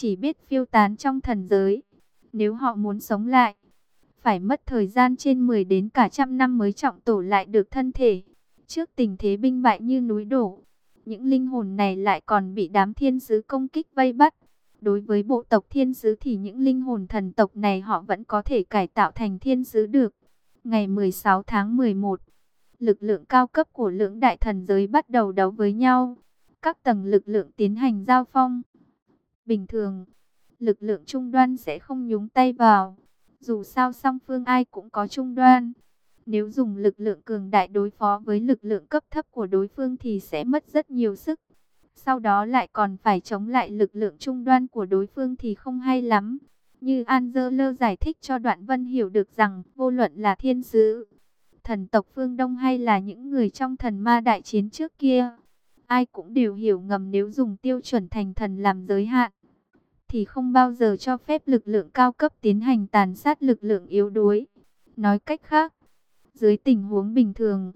chỉ biết phiêu tán trong thần giới. Nếu họ muốn sống lại, phải mất thời gian trên 10 đến cả trăm năm mới trọng tổ lại được thân thể. Trước tình thế binh bại như núi đổ, những linh hồn này lại còn bị đám thiên sứ công kích vây bắt. Đối với bộ tộc thiên sứ thì những linh hồn thần tộc này họ vẫn có thể cải tạo thành thiên sứ được. Ngày 16 tháng 11, lực lượng cao cấp của lưỡng đại thần giới bắt đầu đấu với nhau. Các tầng lực lượng tiến hành giao phong. Bình thường, lực lượng trung đoan sẽ không nhúng tay vào. Dù sao song phương ai cũng có trung đoan. Nếu dùng lực lượng cường đại đối phó với lực lượng cấp thấp của đối phương thì sẽ mất rất nhiều sức. Sau đó lại còn phải chống lại lực lượng trung đoan của đối phương thì không hay lắm. Như Angelo giải thích cho Đoạn Vân hiểu được rằng vô luận là thiên sứ, thần tộc phương Đông hay là những người trong thần ma đại chiến trước kia. Ai cũng đều hiểu ngầm nếu dùng tiêu chuẩn thành thần làm giới hạn, thì không bao giờ cho phép lực lượng cao cấp tiến hành tàn sát lực lượng yếu đuối. Nói cách khác, dưới tình huống bình thường,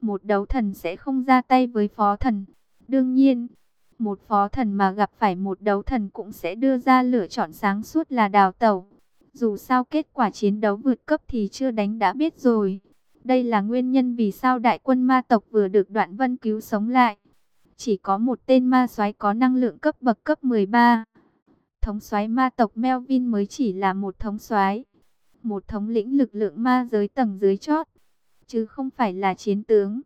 một đấu thần sẽ không ra tay với phó thần. Đương nhiên, một phó thần mà gặp phải một đấu thần cũng sẽ đưa ra lựa chọn sáng suốt là đào tẩu. Dù sao kết quả chiến đấu vượt cấp thì chưa đánh đã biết rồi. Đây là nguyên nhân vì sao đại quân ma tộc vừa được đoạn vân cứu sống lại. Chỉ có một tên ma soái có năng lượng cấp bậc cấp 13. Thống soái ma tộc Melvin mới chỉ là một thống soái, một thống lĩnh lực lượng ma giới tầng dưới chót, chứ không phải là chiến tướng.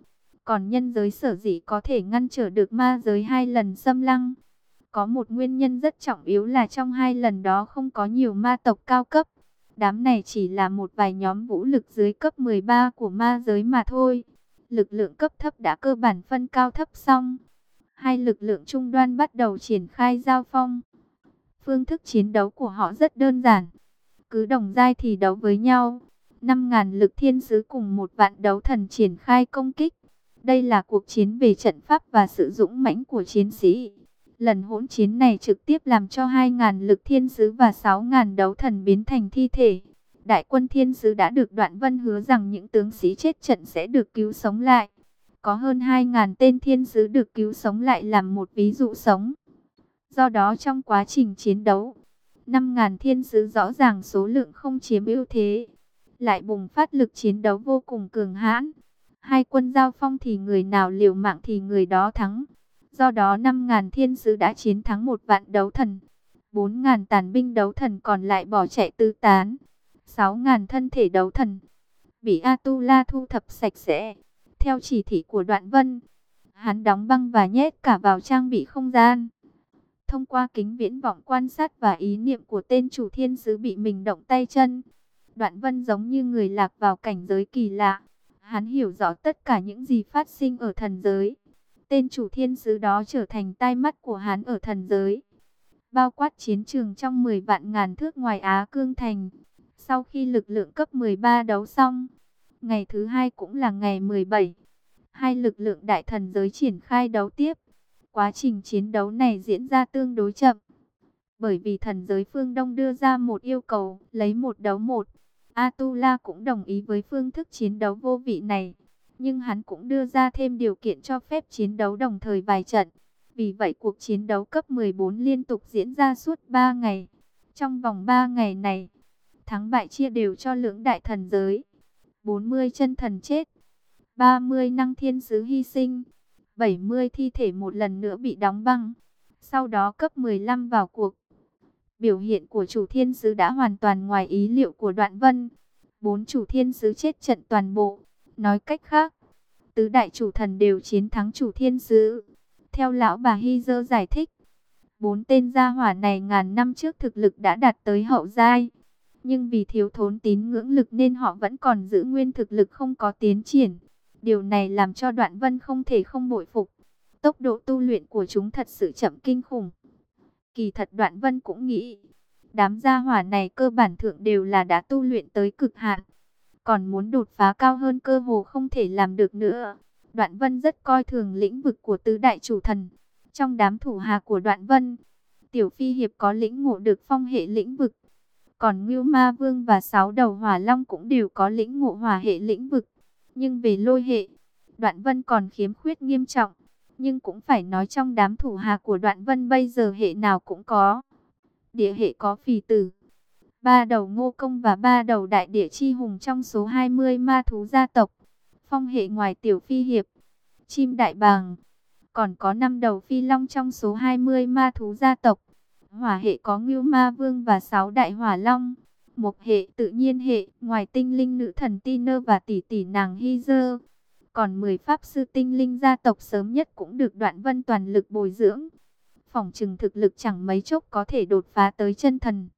Còn nhân giới sở dĩ có thể ngăn trở được ma giới hai lần xâm lăng. Có một nguyên nhân rất trọng yếu là trong hai lần đó không có nhiều ma tộc cao cấp. Đám này chỉ là một vài nhóm vũ lực dưới cấp 13 của ma giới mà thôi. Lực lượng cấp thấp đã cơ bản phân cao thấp xong. Hai lực lượng trung đoan bắt đầu triển khai giao phong. Phương thức chiến đấu của họ rất đơn giản. Cứ đồng giai thì đấu với nhau. 5.000 lực thiên sứ cùng một vạn đấu thần triển khai công kích. Đây là cuộc chiến về trận pháp và sự dũng mãnh của chiến sĩ. Lần hỗn chiến này trực tiếp làm cho 2.000 lực thiên sứ và 6.000 đấu thần biến thành thi thể. Đại quân thiên sứ đã được đoạn vân hứa rằng những tướng sĩ chết trận sẽ được cứu sống lại. Có hơn 2.000 tên thiên sứ được cứu sống lại làm một ví dụ sống. Do đó trong quá trình chiến đấu, 5.000 thiên sứ rõ ràng số lượng không chiếm ưu thế. Lại bùng phát lực chiến đấu vô cùng cường hãn. Hai quân giao phong thì người nào liều mạng thì người đó thắng. Do đó 5.000 thiên sứ đã chiến thắng một vạn đấu thần. 4.000 tàn binh đấu thần còn lại bỏ chạy tư tán. 6.000 thân thể đấu thần. Bị Atula thu thập sạch sẽ. Theo chỉ thị của đoạn vân. Hắn đóng băng và nhét cả vào trang bị không gian. Thông qua kính viễn vọng quan sát và ý niệm của tên chủ thiên sứ bị mình động tay chân. Đoạn vân giống như người lạc vào cảnh giới kỳ lạ. Hắn hiểu rõ tất cả những gì phát sinh ở thần giới. Tên chủ thiên sứ đó trở thành tai mắt của hắn ở thần giới. Bao quát chiến trường trong 10 vạn ngàn thước ngoài Á Cương Thành. Sau khi lực lượng cấp 13 đấu xong, ngày thứ hai cũng là ngày 17. Hai lực lượng đại thần giới triển khai đấu tiếp. Quá trình chiến đấu này diễn ra tương đối chậm. Bởi vì thần giới phương Đông đưa ra một yêu cầu, lấy một đấu một. Atula cũng đồng ý với phương thức chiến đấu vô vị này. Nhưng hắn cũng đưa ra thêm điều kiện cho phép chiến đấu đồng thời vài trận. Vì vậy cuộc chiến đấu cấp 14 liên tục diễn ra suốt 3 ngày. Trong vòng 3 ngày này, thắng bại chia đều cho lưỡng đại thần giới. 40 chân thần chết, 30 năng thiên sứ hy sinh, 70 thi thể một lần nữa bị đóng băng. Sau đó cấp 15 vào cuộc. Biểu hiện của chủ thiên sứ đã hoàn toàn ngoài ý liệu của đoạn vân. Bốn chủ thiên sứ chết trận toàn bộ. Nói cách khác, tứ đại chủ thần đều chiến thắng chủ thiên sứ. Theo lão bà Hy Dơ giải thích, bốn tên gia hỏa này ngàn năm trước thực lực đã đạt tới hậu giai. Nhưng vì thiếu thốn tín ngưỡng lực nên họ vẫn còn giữ nguyên thực lực không có tiến triển. Điều này làm cho đoạn vân không thể không bội phục. Tốc độ tu luyện của chúng thật sự chậm kinh khủng. Kỳ thật đoạn vân cũng nghĩ, đám gia hỏa này cơ bản thượng đều là đã tu luyện tới cực hạn. Còn muốn đột phá cao hơn cơ hồ không thể làm được nữa. Đoạn vân rất coi thường lĩnh vực của tứ đại chủ thần. Trong đám thủ hạ của đoạn vân, tiểu phi hiệp có lĩnh ngộ được phong hệ lĩnh vực. Còn Ngưu Ma Vương và sáu đầu hỏa long cũng đều có lĩnh ngộ hỏa hệ lĩnh vực. Nhưng về lôi hệ, đoạn vân còn khiếm khuyết nghiêm trọng. Nhưng cũng phải nói trong đám thủ hà của đoạn vân bây giờ hệ nào cũng có. Địa hệ có phì tử, ba đầu ngô công và ba đầu đại địa chi hùng trong số 20 ma thú gia tộc. Phong hệ ngoài tiểu phi hiệp, chim đại bàng, còn có năm đầu phi long trong số 20 ma thú gia tộc. Hỏa hệ có ngưu ma vương và sáu đại hỏa long một hệ tự nhiên hệ, ngoài tinh linh nữ thần Tiner và tỷ tỷ nàng Hy Còn 10 pháp sư tinh linh gia tộc sớm nhất cũng được đoạn vân toàn lực bồi dưỡng. Phòng trừng thực lực chẳng mấy chốc có thể đột phá tới chân thần.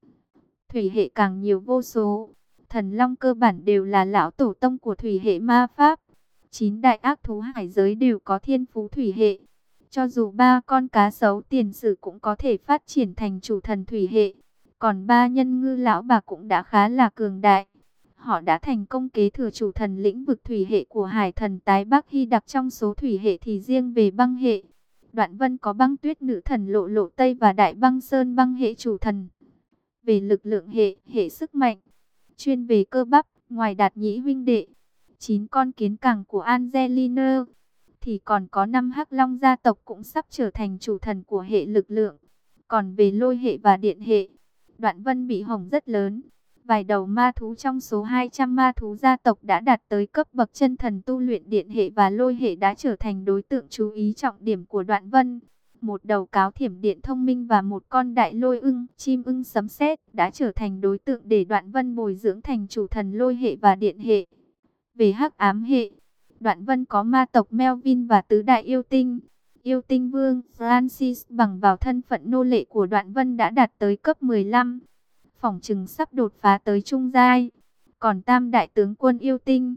Thủy hệ càng nhiều vô số. Thần long cơ bản đều là lão tổ tông của thủy hệ ma pháp. Chín đại ác thú hải giới đều có thiên phú thủy hệ. Cho dù ba con cá sấu tiền sử cũng có thể phát triển thành chủ thần thủy hệ. Còn ba nhân ngư lão bà cũng đã khá là cường đại. Họ đã thành công kế thừa chủ thần lĩnh vực thủy hệ của hải thần tái Bắc Hy đặc trong số thủy hệ thì riêng về băng hệ. Đoạn vân có băng tuyết nữ thần lộ lộ Tây và đại băng sơn băng hệ chủ thần. Về lực lượng hệ, hệ sức mạnh, chuyên về cơ bắp, ngoài đạt nhĩ huynh đệ, chín con kiến cẳng của Angelina, thì còn có năm hắc long gia tộc cũng sắp trở thành chủ thần của hệ lực lượng. Còn về lôi hệ và điện hệ, đoạn vân bị hỏng rất lớn. Vài đầu ma thú trong số 200 ma thú gia tộc đã đạt tới cấp bậc chân thần tu luyện điện hệ và lôi hệ đã trở thành đối tượng chú ý trọng điểm của đoạn vân. Một đầu cáo thiểm điện thông minh và một con đại lôi ưng, chim ưng sấm sét đã trở thành đối tượng để đoạn vân bồi dưỡng thành chủ thần lôi hệ và điện hệ. Về hắc ám hệ, đoạn vân có ma tộc Melvin và tứ đại yêu tinh. Yêu tinh vương Francis bằng vào thân phận nô lệ của đoạn vân đã đạt tới cấp 15 Phòng trừng sắp đột phá tới trung giai. Còn tam đại tướng quân yêu tinh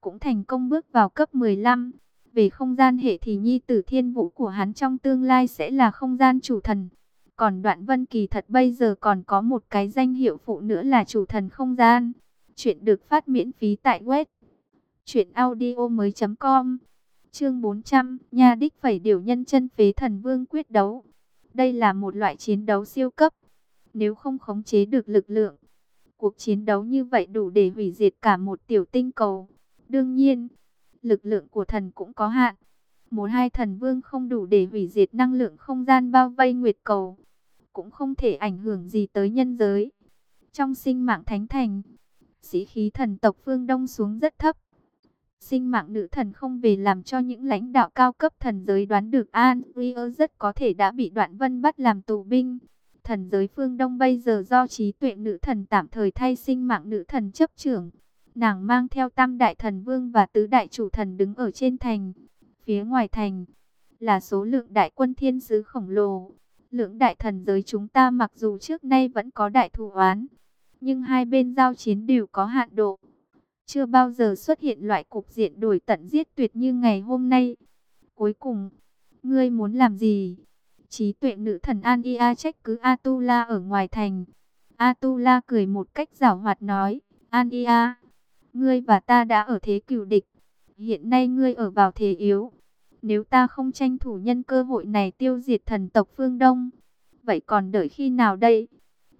cũng thành công bước vào cấp 15. Về không gian hệ thì nhi tử thiên vũ của hắn trong tương lai sẽ là không gian chủ thần. Còn đoạn vân kỳ thật bây giờ còn có một cái danh hiệu phụ nữa là chủ thần không gian. Chuyện được phát miễn phí tại web. Chuyện audio mới com Chương 400, nha đích phẩy điều nhân chân phế thần vương quyết đấu. Đây là một loại chiến đấu siêu cấp nếu không khống chế được lực lượng, cuộc chiến đấu như vậy đủ để hủy diệt cả một tiểu tinh cầu. Đương nhiên, lực lượng của thần cũng có hạn. Một hai thần vương không đủ để hủy diệt năng lượng không gian bao vây nguyệt cầu. Cũng không thể ảnh hưởng gì tới nhân giới. Trong sinh mạng thánh thành, sĩ khí thần tộc phương Đông xuống rất thấp. Sinh mạng nữ thần không về làm cho những lãnh đạo cao cấp thần giới đoán được An Rio rất có thể đã bị đoạn vân bắt làm tù binh. Thần giới phương Đông bây giờ do trí tuệ nữ thần tạm thời thay sinh mạng nữ thần chấp trưởng. Nàng mang theo tam đại thần vương và tứ đại chủ thần đứng ở trên thành. Phía ngoài thành, là số lượng đại quân thiên sứ khổng lồ. Lượng đại thần giới chúng ta mặc dù trước nay vẫn có đại thù oán. Nhưng hai bên giao chiến đều có hạn độ. Chưa bao giờ xuất hiện loại cục diện đổi tận giết tuyệt như ngày hôm nay. Cuối cùng, ngươi muốn làm gì? trí tuệ nữ thần Ania trách cứ Atula ở ngoài thành. Atula cười một cách giảo hoạt nói, Ania, ngươi và ta đã ở thế cửu địch. Hiện nay ngươi ở vào thế yếu. Nếu ta không tranh thủ nhân cơ hội này tiêu diệt thần tộc phương Đông, vậy còn đợi khi nào đây?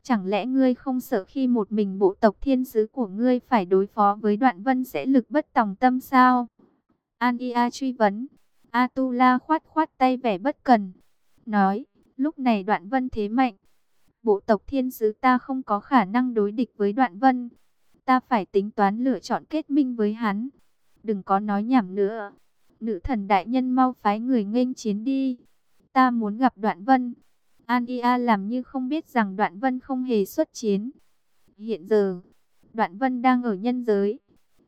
Chẳng lẽ ngươi không sợ khi một mình bộ tộc thiên sứ của ngươi phải đối phó với đoạn vân sẽ lực bất tòng tâm sao? Ania truy vấn. Atula khoát khoát tay vẻ bất cần nói, lúc này đoạn vân thế mạnh. Bộ tộc thiên sứ ta không có khả năng đối địch với đoạn vân. Ta phải tính toán lựa chọn kết minh với hắn. Đừng có nói nhảm nữa. Nữ thần đại nhân mau phái người nghênh chiến đi. Ta muốn gặp đoạn vân. An Ia làm như không biết rằng đoạn vân không hề xuất chiến. Hiện giờ, đoạn vân đang ở nhân giới.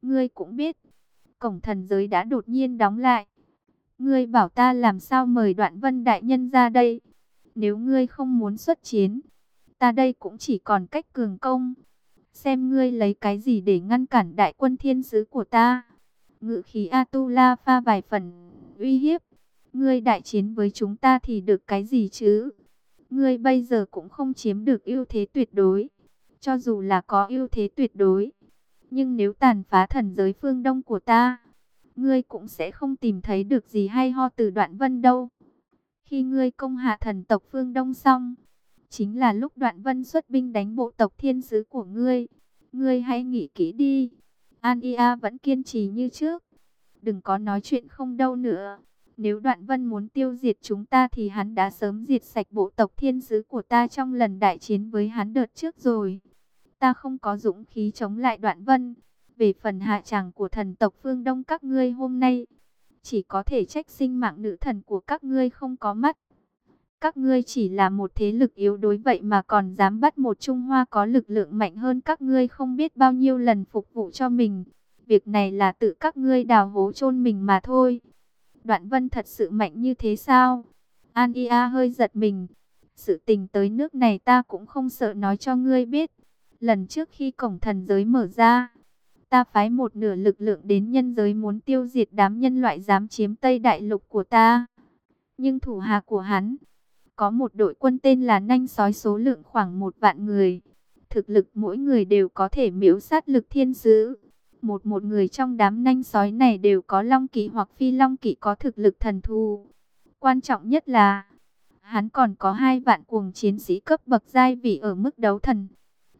Ngươi cũng biết, cổng thần giới đã đột nhiên đóng lại. Ngươi bảo ta làm sao mời đoạn vân đại nhân ra đây. Nếu ngươi không muốn xuất chiến, ta đây cũng chỉ còn cách cường công. Xem ngươi lấy cái gì để ngăn cản đại quân thiên sứ của ta. Ngự khí Atula pha vài phần uy hiếp. Ngươi đại chiến với chúng ta thì được cái gì chứ? Ngươi bây giờ cũng không chiếm được ưu thế tuyệt đối. Cho dù là có ưu thế tuyệt đối. Nhưng nếu tàn phá thần giới phương đông của ta ngươi cũng sẽ không tìm thấy được gì hay ho từ đoạn vân đâu. Khi ngươi công hạ thần tộc phương Đông xong, chính là lúc đoạn vân xuất binh đánh bộ tộc thiên sứ của ngươi. Ngươi hãy nghĩ kỹ đi. Ania vẫn kiên trì như trước. Đừng có nói chuyện không đâu nữa. Nếu Đoạn Vân muốn tiêu diệt chúng ta thì hắn đã sớm diệt sạch bộ tộc thiên sứ của ta trong lần đại chiến với hắn đợt trước rồi. Ta không có dũng khí chống lại Đoạn Vân. Về phần hạ tràng của thần tộc phương Đông các ngươi hôm nay, chỉ có thể trách sinh mạng nữ thần của các ngươi không có mắt. Các ngươi chỉ là một thế lực yếu đối vậy mà còn dám bắt một Trung Hoa có lực lượng mạnh hơn các ngươi không biết bao nhiêu lần phục vụ cho mình. Việc này là tự các ngươi đào hố chôn mình mà thôi. Đoạn vân thật sự mạnh như thế sao? An Ia hơi giật mình. Sự tình tới nước này ta cũng không sợ nói cho ngươi biết. Lần trước khi cổng thần giới mở ra, ta phái một nửa lực lượng đến nhân giới muốn tiêu diệt đám nhân loại dám chiếm Tây Đại Lục của ta. Nhưng thủ hạ của hắn, có một đội quân tên là Nanh Sói số lượng khoảng một vạn người. Thực lực mỗi người đều có thể miễu sát lực thiên sứ. Một một người trong đám nanh sói này đều có long kỵ hoặc phi long kỵ có thực lực thần thù. Quan trọng nhất là, hắn còn có hai vạn cuồng chiến sĩ cấp bậc giai vị ở mức đấu thần.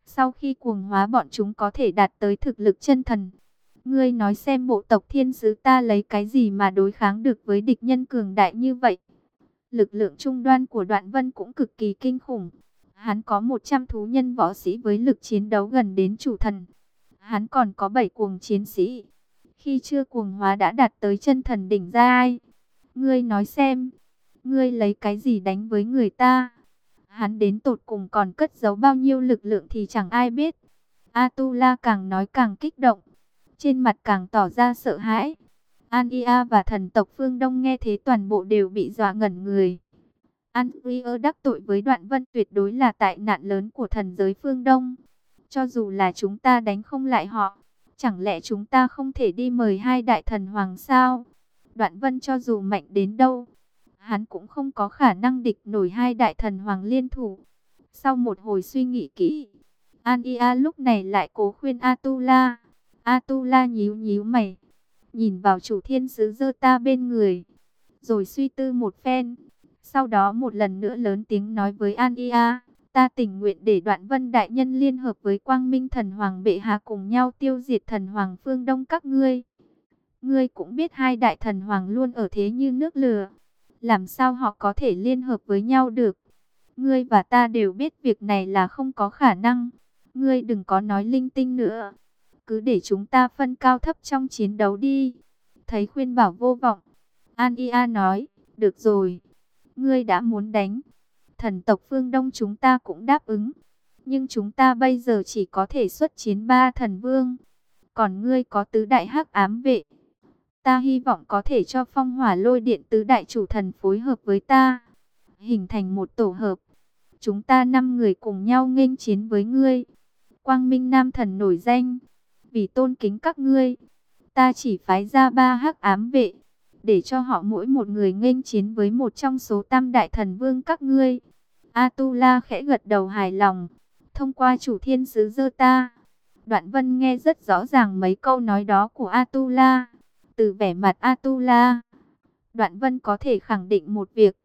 Sau khi cuồng hóa bọn chúng có thể đạt tới thực lực chân thần. Ngươi nói xem bộ tộc thiên sứ ta lấy cái gì mà đối kháng được với địch nhân cường đại như vậy. Lực lượng trung đoan của đoạn vân cũng cực kỳ kinh khủng. Hắn có 100 thú nhân võ sĩ với lực chiến đấu gần đến chủ thần. Hắn còn có bảy cuồng chiến sĩ. Khi chưa cuồng hóa đã đạt tới chân thần đỉnh giai. Ngươi nói xem, ngươi lấy cái gì đánh với người ta? Hắn đến tột cùng còn cất giấu bao nhiêu lực lượng thì chẳng ai biết. Atula càng nói càng kích động, trên mặt càng tỏ ra sợ hãi. Ania và thần tộc phương Đông nghe thế toàn bộ đều bị dọa ngẩn người. Andrea đắc tội với đoạn vân tuyệt đối là tại nạn lớn của thần giới phương Đông. Cho dù là chúng ta đánh không lại họ, chẳng lẽ chúng ta không thể đi mời hai đại thần hoàng sao? Đoạn vân cho dù mạnh đến đâu, hắn cũng không có khả năng địch nổi hai đại thần hoàng liên thủ. Sau một hồi suy nghĩ kỹ, Ania lúc này lại cố khuyên Atula. Atula nhíu nhíu mày, nhìn vào chủ thiên sứ dơ ta bên người, rồi suy tư một phen. Sau đó một lần nữa lớn tiếng nói với Ania, ta tình nguyện để đoạn vân đại nhân liên hợp với quang minh thần hoàng bệ hạ cùng nhau tiêu diệt thần hoàng phương đông các ngươi. Ngươi cũng biết hai đại thần hoàng luôn ở thế như nước lửa. Làm sao họ có thể liên hợp với nhau được? Ngươi và ta đều biết việc này là không có khả năng. Ngươi đừng có nói linh tinh nữa. Cứ để chúng ta phân cao thấp trong chiến đấu đi. Thấy khuyên bảo vô vọng. An Ia nói, được rồi. Ngươi đã muốn đánh. Thần tộc phương Đông chúng ta cũng đáp ứng. Nhưng chúng ta bây giờ chỉ có thể xuất chiến ba thần vương. Còn ngươi có tứ đại hắc ám vệ. Ta hy vọng có thể cho phong hỏa lôi điện tứ đại chủ thần phối hợp với ta. Hình thành một tổ hợp. Chúng ta năm người cùng nhau nghênh chiến với ngươi. Quang Minh Nam thần nổi danh. Vì tôn kính các ngươi. Ta chỉ phái ra ba hắc ám vệ. Để cho họ mỗi một người nghênh chiến với một trong số tam đại thần vương các ngươi. Atula khẽ gật đầu hài lòng. Thông qua chủ thiên sứ dơ ta. Đoạn vân nghe rất rõ ràng mấy câu nói đó của Atula. Từ vẻ mặt Atula, Đoạn Vân có thể khẳng định một việc.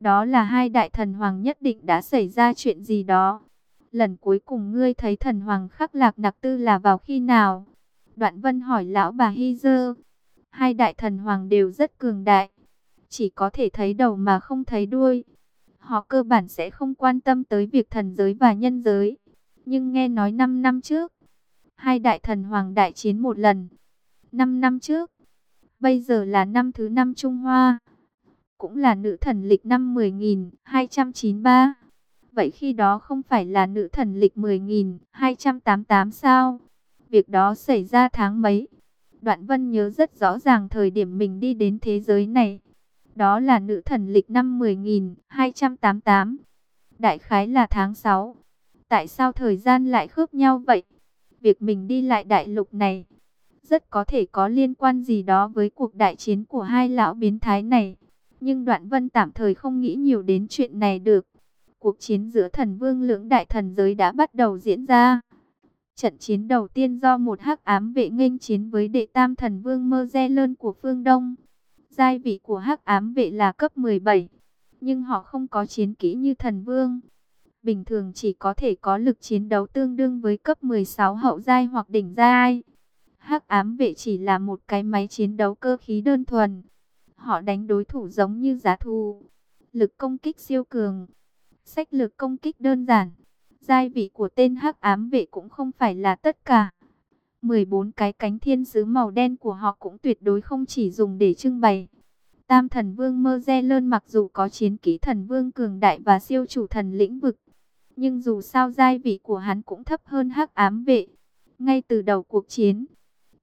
Đó là hai đại thần hoàng nhất định đã xảy ra chuyện gì đó. Lần cuối cùng ngươi thấy thần hoàng khắc lạc nặc tư là vào khi nào? Đoạn Vân hỏi lão bà Hy Dơ. Hai đại thần hoàng đều rất cường đại. Chỉ có thể thấy đầu mà không thấy đuôi. Họ cơ bản sẽ không quan tâm tới việc thần giới và nhân giới. Nhưng nghe nói 5 năm trước, hai đại thần hoàng đại chiến một lần. 5 năm trước, Bây giờ là năm thứ năm Trung Hoa. Cũng là nữ thần lịch năm 10.293. Vậy khi đó không phải là nữ thần lịch 10.288 sao? Việc đó xảy ra tháng mấy? Đoạn Vân nhớ rất rõ ràng thời điểm mình đi đến thế giới này. Đó là nữ thần lịch năm 10.288. Đại khái là tháng 6. Tại sao thời gian lại khớp nhau vậy? Việc mình đi lại đại lục này, rất có thể có liên quan gì đó với cuộc đại chiến của hai lão biến thái này. Nhưng Đoạn Vân tạm thời không nghĩ nhiều đến chuyện này được. Cuộc chiến giữa thần vương lưỡng đại thần giới đã bắt đầu diễn ra. Trận chiến đầu tiên do một hắc ám vệ nghênh chiến với đệ tam thần vương Mơ Re Lơn của phương Đông. Giai vị của hắc ám vệ là cấp 17, nhưng họ không có chiến kỹ như thần vương. Bình thường chỉ có thể có lực chiến đấu tương đương với cấp 16 hậu giai hoặc đỉnh giai. Hắc ám vệ chỉ là một cái máy chiến đấu cơ khí đơn thuần. Họ đánh đối thủ giống như giá thù. Lực công kích siêu cường. Sách lược công kích đơn giản. Giai vị của tên hắc ám vệ cũng không phải là tất cả. 14 cái cánh thiên sứ màu đen của họ cũng tuyệt đối không chỉ dùng để trưng bày. Tam thần vương Mơ re Lơn mặc dù có chiến kỹ thần vương cường đại và siêu chủ thần lĩnh vực, nhưng dù sao giai vị của hắn cũng thấp hơn hắc ám vệ. Ngay từ đầu cuộc chiến,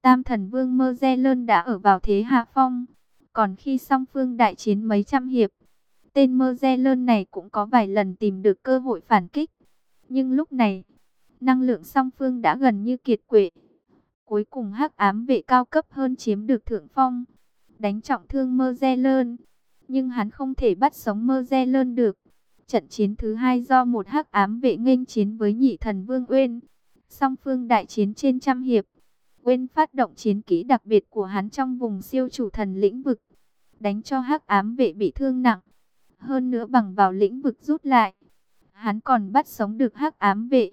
Tam thần vương Mơ re Lơn đã ở vào thế hạ phong. Còn khi song phương đại chiến mấy trăm hiệp, tên Mơ re Lơn này cũng có vài lần tìm được cơ hội phản kích. Nhưng lúc này, năng lượng song phương đã gần như kiệt quệ. Cuối cùng hắc ám vệ cao cấp hơn chiếm được thượng phong, đánh trọng thương Mơ Dê Lơn. Nhưng hắn không thể bắt sống Mơ Dê Lơn được. Trận chiến thứ hai do một hắc ám vệ nghênh chiến với nhị thần Vương Uyên. Song phương đại chiến trên trăm hiệp. Uyên phát động chiến kỹ đặc biệt của hắn trong vùng siêu chủ thần lĩnh vực. Đánh cho hắc ám vệ bị thương nặng. Hơn nữa bằng vào lĩnh vực rút lại. Hắn còn bắt sống được hắc ám vệ.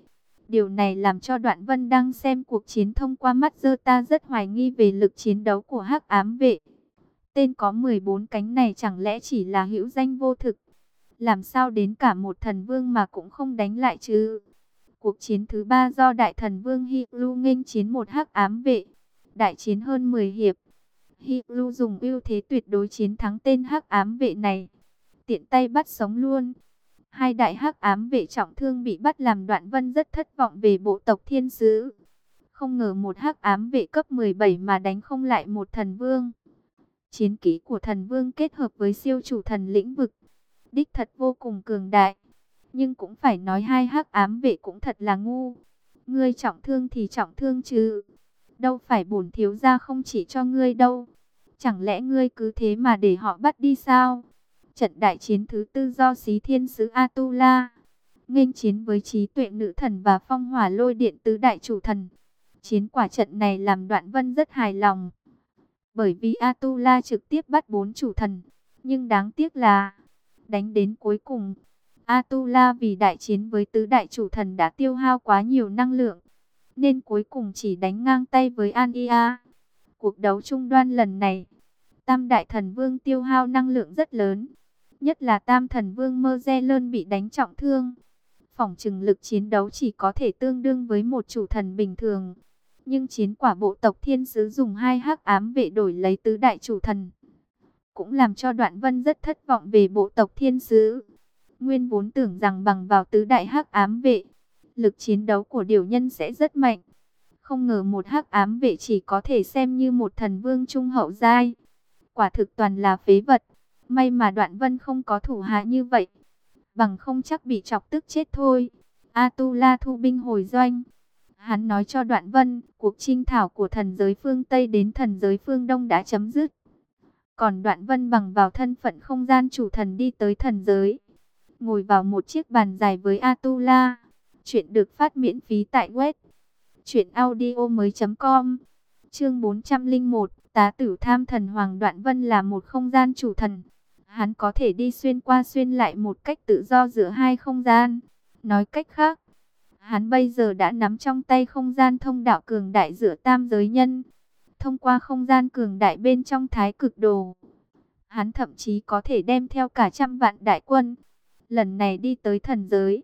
Điều này làm cho Đoạn Vân đang xem cuộc chiến thông qua mắt dơ ta rất hoài nghi về lực chiến đấu của hắc ám vệ. Tên có 14 cánh này chẳng lẽ chỉ là hữu danh vô thực? Làm sao đến cả một thần vương mà cũng không đánh lại chứ? Cuộc chiến thứ ba do đại thần vương Hiplu nghênh chiến một hắc ám vệ. Đại chiến hơn 10 hiệp. Hiplu dùng ưu thế tuyệt đối chiến thắng tên hắc ám vệ này. Tiện tay bắt sống luôn. Hai đại hắc ám vệ trọng thương bị bắt làm đoạn vân rất thất vọng về bộ tộc thiên sứ. Không ngờ một hắc ám vệ cấp 17 mà đánh không lại một thần vương. Chiến kỹ của thần vương kết hợp với siêu chủ thần lĩnh vực. Đích thật vô cùng cường đại. Nhưng cũng phải nói hai hắc ám vệ cũng thật là ngu. Ngươi trọng thương thì trọng thương chứ. Đâu phải bổn thiếu gia không chỉ cho ngươi đâu. Chẳng lẽ ngươi cứ thế mà để họ bắt đi sao? Trận đại chiến thứ tư do xí thiên sứ Atula. nghênh chiến với trí tuệ nữ thần và phong hỏa lôi điện tứ đại chủ thần. Chiến quả trận này làm đoạn vân rất hài lòng. Bởi vì Atula trực tiếp bắt bốn chủ thần. Nhưng đáng tiếc là đánh đến cuối cùng Atula vì đại chiến với tứ đại chủ thần đã tiêu hao quá nhiều năng lượng, nên cuối cùng chỉ đánh ngang tay với Ania. Cuộc đấu trung đoan lần này, Tam đại thần vương tiêu hao năng lượng rất lớn, nhất là Tam thần vương mơ jeon bị đánh trọng thương. Phòng trừng lực chiến đấu chỉ có thể tương đương với một chủ thần bình thường. Nhưng chiến quả bộ tộc thiên sứ dùng hai hắc ám vệ đổi lấy tứ đại chủ thần. Cũng làm cho đoạn vân rất thất vọng về bộ tộc thiên sứ. Nguyên vốn tưởng rằng bằng vào tứ đại hắc ám vệ, lực chiến đấu của điều nhân sẽ rất mạnh. Không ngờ một hắc ám vệ chỉ có thể xem như một thần vương trung hậu giai. Quả thực toàn là phế vật. May mà đoạn vân không có thủ hạ như vậy. Bằng không chắc bị chọc tức chết thôi. Atula thu binh hồi doanh. Hắn nói cho đoạn vân, cuộc trinh thảo của thần giới phương Tây đến thần giới phương Đông đã chấm dứt. Còn đoạn vân bằng vào thân phận không gian chủ thần đi tới thần giới ngồi vào một chiếc bàn dài với Atula. Chuyện được phát miễn phí tại web truyệnaudiomoi.com. Chương 401, Tá tử Tham Thần Hoàng Đoạn Vân là một không gian chủ thần. Hắn có thể đi xuyên qua xuyên lại một cách tự do giữa hai không gian. Nói cách khác, hắn bây giờ đã nắm trong tay không gian thông đạo cường đại giữa tam giới nhân. Thông qua không gian cường đại bên trong thái cực đồ, hắn thậm chí có thể đem theo cả trăm vạn đại quân lần này đi tới thần giới.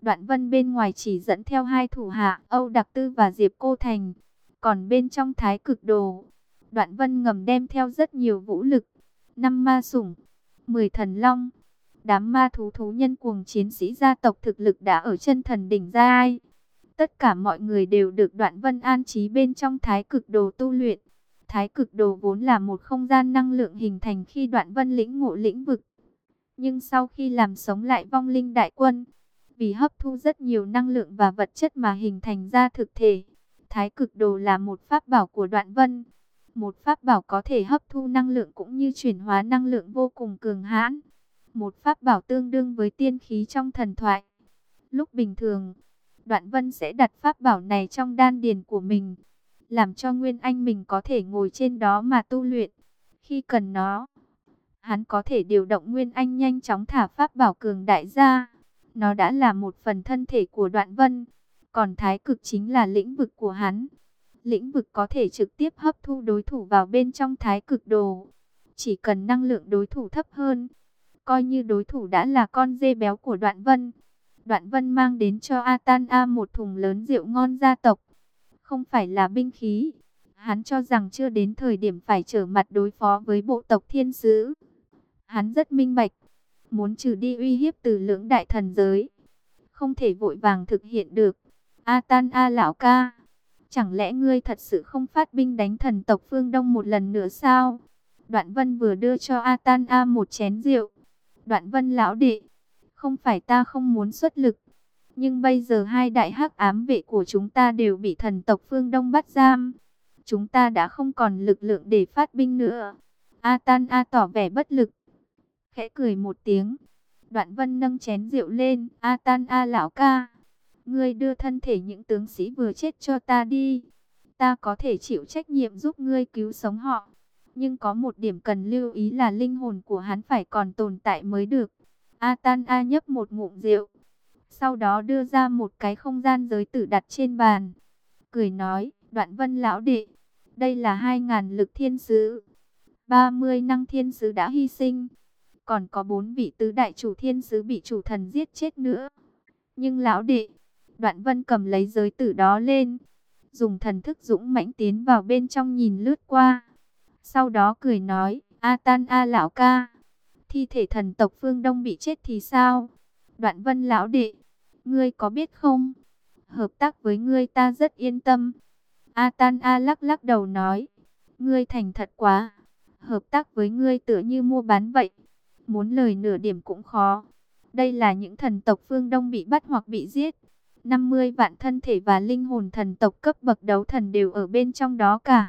Đoạn vân bên ngoài chỉ dẫn theo hai thủ hạ Âu Đặc Tư và Diệp Cô Thành. Còn bên trong thái cực đồ, đoạn vân ngầm đem theo rất nhiều vũ lực. năm ma sủng, 10 thần long, đám ma thú thú nhân cuồng chiến sĩ gia tộc thực lực đã ở chân thần đỉnh gia ai. Tất cả mọi người đều được đoạn vân an trí bên trong thái cực đồ tu luyện. Thái cực đồ vốn là một không gian năng lượng hình thành khi đoạn vân lĩnh ngộ lĩnh vực. Nhưng sau khi làm sống lại vong linh đại quân, vì hấp thu rất nhiều năng lượng và vật chất mà hình thành ra thực thể, Thái cực đồ là một pháp bảo của đoạn vân. Một pháp bảo có thể hấp thu năng lượng cũng như chuyển hóa năng lượng vô cùng cường hãn. Một pháp bảo tương đương với tiên khí trong thần thoại. Lúc bình thường, đoạn vân sẽ đặt pháp bảo này trong đan điền của mình. Làm cho Nguyên Anh mình có thể ngồi trên đó mà tu luyện. Khi cần nó, hắn có thể điều động Nguyên Anh nhanh chóng thả pháp bảo cường đại ra. Nó đã là một phần thân thể của đoạn vân, còn thái cực chính là lĩnh vực của hắn. Lĩnh vực có thể trực tiếp hấp thu đối thủ vào bên trong thái cực đồ. Chỉ cần năng lượng đối thủ thấp hơn, coi như đối thủ đã là con dê béo của Đoạn Vân. Đoạn Vân mang đến cho Atan A một thùng lớn rượu ngon gia tộc. Không phải là binh khí. Hắn cho rằng chưa đến thời điểm phải trở mặt đối phó với bộ tộc thiên sứ. Hắn rất minh bạch. Muốn trừ đi uy hiếp từ lưỡng đại thần giới. Không thể vội vàng thực hiện được. Atan A lão ca. Chẳng lẽ ngươi thật sự không phát binh đánh thần tộc phương Đông một lần nữa sao? Đoạn Vân vừa đưa cho Atan A một chén rượu. Đoạn Vân lão đệ, không phải ta không muốn xuất lực, nhưng bây giờ hai đại hắc ám vệ của chúng ta đều bị thần tộc phương Đông bắt giam. Chúng ta đã không còn lực lượng để phát binh nữa. Atan A tỏ vẻ bất lực. Khẽ cười một tiếng. Đoạn Vân nâng chén rượu lên. Atan A lão ca. Ngươi đưa thân thể những tướng sĩ vừa chết cho ta đi. Ta có thể chịu trách nhiệm giúp ngươi cứu sống họ. Nhưng có một điểm cần lưu ý là linh hồn của hắn phải còn tồn tại mới được. A Tan A nhấp một ngụm rượu. Sau đó đưa ra một cái không gian giới tử đặt trên bàn. Cười nói, đoạn vân lão đệ. Đây là hai ngàn lực thiên sứ. 30 năng thiên sứ đã hy sinh. Còn có bốn vị tứ đại chủ thiên sứ bị chủ thần giết chết nữa. Nhưng lão đệ, đoạn vân cầm lấy giới tử đó lên. Dùng thần thức dũng mãnh tiến vào bên trong nhìn lướt qua. Sau đó cười nói, A Tan A lão ca, thi thể thần tộc phương Đông bị chết thì sao? Đoạn vân lão đệ, ngươi có biết không? Hợp tác với ngươi ta rất yên tâm. A Tan A lắc lắc đầu nói, ngươi thành thật quá. Hợp tác với ngươi tựa như mua bán vậy. Muốn lời nửa điểm cũng khó. Đây là những thần tộc phương Đông bị bắt hoặc bị giết. 50 vạn thân thể và linh hồn thần tộc cấp bậc đấu thần đều ở bên trong đó cả.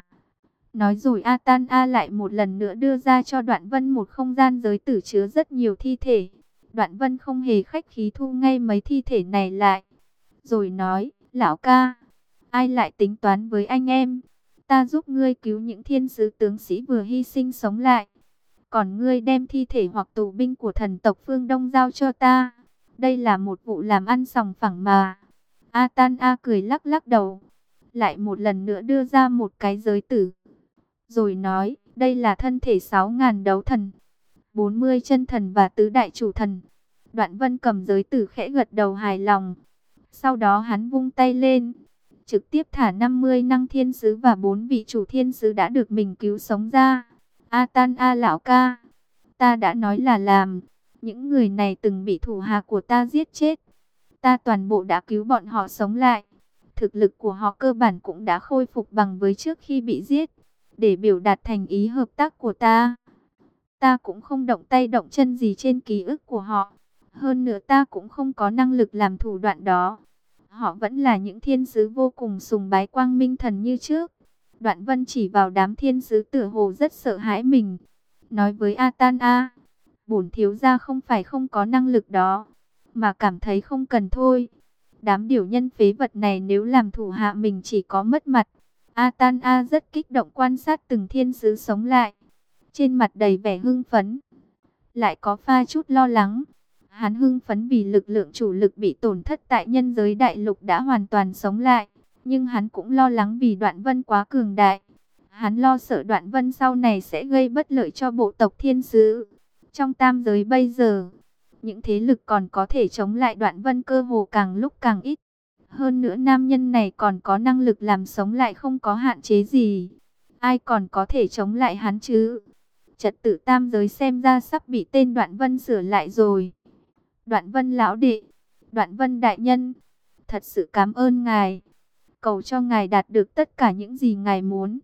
Nói rồi Atan A lại một lần nữa đưa ra cho Đoạn Vân một không gian giới tử chứa rất nhiều thi thể. Đoạn Vân không hề khách khí thu ngay mấy thi thể này lại. Rồi nói, lão ca, ai lại tính toán với anh em? Ta giúp ngươi cứu những thiên sứ tướng sĩ vừa hy sinh sống lại. Còn ngươi đem thi thể hoặc tù binh của thần tộc phương Đông giao cho ta. Đây là một vụ làm ăn sòng phẳng mà. Atan A cười lắc lắc đầu. Lại một lần nữa đưa ra một cái giới tử. Rồi nói, đây là thân thể 6.000 đấu thần, 40 chân thần và tứ đại chủ thần. Đoạn vân cầm giới tử khẽ gật đầu hài lòng. Sau đó hắn vung tay lên, trực tiếp thả 50 năng thiên sứ và bốn vị chủ thiên sứ đã được mình cứu sống ra. A tan A lão ca, ta đã nói là làm, những người này từng bị thủ hạ của ta giết chết. Ta toàn bộ đã cứu bọn họ sống lại. Thực lực của họ cơ bản cũng đã khôi phục bằng với trước khi bị giết để biểu đạt thành ý hợp tác của ta. Ta cũng không động tay động chân gì trên ký ức của họ. Hơn nữa ta cũng không có năng lực làm thủ đoạn đó. Họ vẫn là những thiên sứ vô cùng sùng bái quang minh thần như trước. Đoạn vân chỉ vào đám thiên sứ tử hồ rất sợ hãi mình. Nói với Atan A, bổn thiếu gia không phải không có năng lực đó, mà cảm thấy không cần thôi. Đám điều nhân phế vật này nếu làm thủ hạ mình chỉ có mất mặt. Atan A rất kích động quan sát từng thiên sứ sống lại. Trên mặt đầy vẻ hưng phấn. Lại có pha chút lo lắng. Hắn hưng phấn vì lực lượng chủ lực bị tổn thất tại nhân giới đại lục đã hoàn toàn sống lại. Nhưng hắn cũng lo lắng vì đoạn vân quá cường đại. Hắn lo sợ đoạn vân sau này sẽ gây bất lợi cho bộ tộc thiên sứ. Trong tam giới bây giờ, những thế lực còn có thể chống lại đoạn vân cơ hồ càng lúc càng ít. Hơn nữa nam nhân này còn có năng lực làm sống lại không có hạn chế gì. Ai còn có thể chống lại hắn chứ? Trật tự tam giới xem ra sắp bị tên Đoạn Vân sửa lại rồi. Đoạn Vân lão đệ, Đoạn Vân đại nhân, thật sự cảm ơn ngài. Cầu cho ngài đạt được tất cả những gì ngài muốn.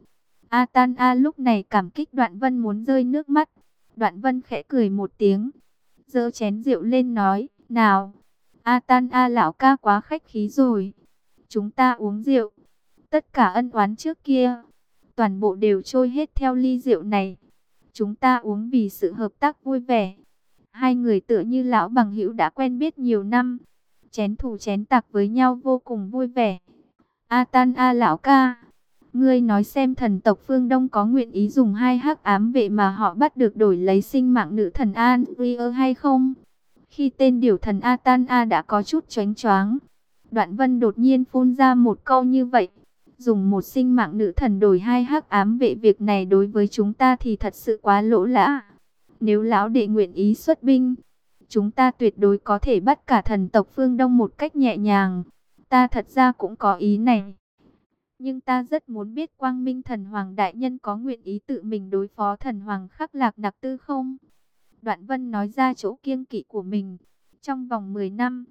A Tan A lúc này cảm kích Đoạn Vân muốn rơi nước mắt. Đoạn Vân khẽ cười một tiếng, giơ chén rượu lên nói, nào A Tan A lão ca quá khách khí rồi. Chúng ta uống rượu. Tất cả ân oán trước kia, toàn bộ đều trôi hết theo ly rượu này. Chúng ta uống vì sự hợp tác vui vẻ. Hai người tựa như lão bằng hữu đã quen biết nhiều năm. Chén thù chén tạc với nhau vô cùng vui vẻ. A Tan A lão ca. Ngươi nói xem thần tộc phương Đông có nguyện ý dùng hai hắc ám vệ mà họ bắt được đổi lấy sinh mạng nữ thần An Rier hay không? Khi tên điều thần Atan A đã có chút choáng choáng, Đoạn Vân đột nhiên phun ra một câu như vậy. Dùng một sinh mạng nữ thần đổi hai hắc ám vệ việc này đối với chúng ta thì thật sự quá lỗ lã. Nếu lão đệ nguyện ý xuất binh, chúng ta tuyệt đối có thể bắt cả thần tộc phương Đông một cách nhẹ nhàng. Ta thật ra cũng có ý này. Nhưng ta rất muốn biết quang minh thần hoàng đại nhân có nguyện ý tự mình đối phó thần hoàng khắc lạc nặc tư không? Đoạn vân nói ra chỗ kiêng kỵ của mình. Trong vòng 10 năm,